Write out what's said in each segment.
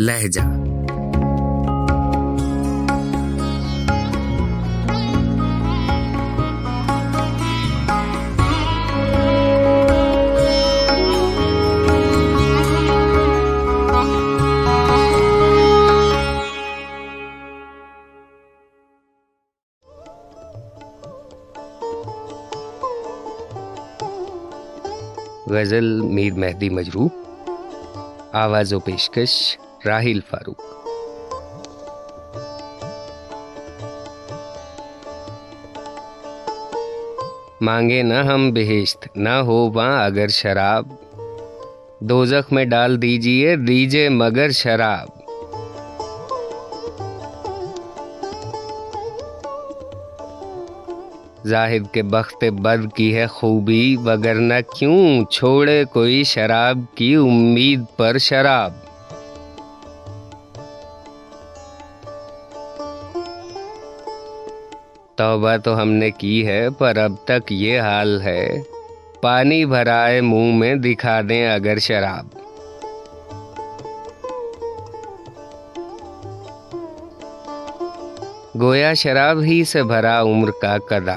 لہجہ۔ غزل میر مہدی مجروح آواز و پیشکش راہیل فاروق۔ مانگے نہ ہم بہشت، نہ ہو وہاں اگر شراب۔ دوزخ میں ڈال دیجیے دیجیے مگر شراب۔ زاہد کے بخت بد کی ہے خوبی وگرنہ کیوں چھوڑے کوئی شراب کی امید پر شراب۔ توبہ تو ہم نے کی ہے، پر اب تک یہ حال ہے۔ پانی بھرائے منہ میں دکھا دیں اگر شراب۔ گویا شراب ہی سے بھرا عمر کا کدا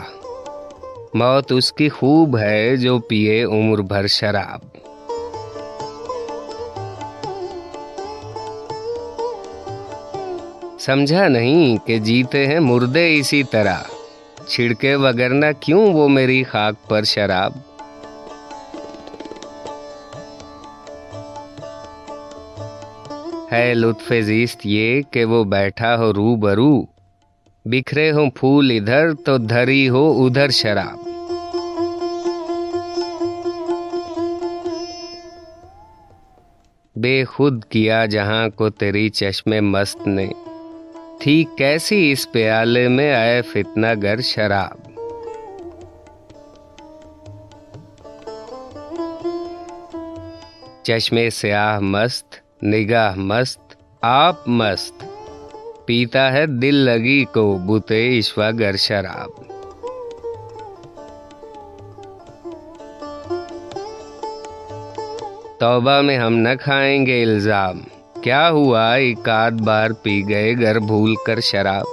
موت اس کی خوب ہے جو پیے عمر بھر شراب۔ سمجھا نہیں کہ جیتے ہیں مردے اسی طرح۔ چھڑکے وگرنہ کیوں وہ میری خاک پر شراب؟ ہے لطف زیست یہ کہ وہ بیٹھا ہو رو برو بکھرے ہوں پھول ادھر تو دھری ہو ادھر شراب۔ بے خود کیا جہاں کو تیری چشم مست نے۔ تھی کیسی اس پیالے میں آئے فتنہ گر شراب؟ چشمے سیاہ مست، نگاہ مست، آپ مست، پیتا ہے دل لگی کو بوتے اشوا گر شراب۔ توبہ میں ہم نہ کھائیں گے الزام۔ کیا ہوا ایک آدھ بار پی گئے گھر بھول کر شراب؟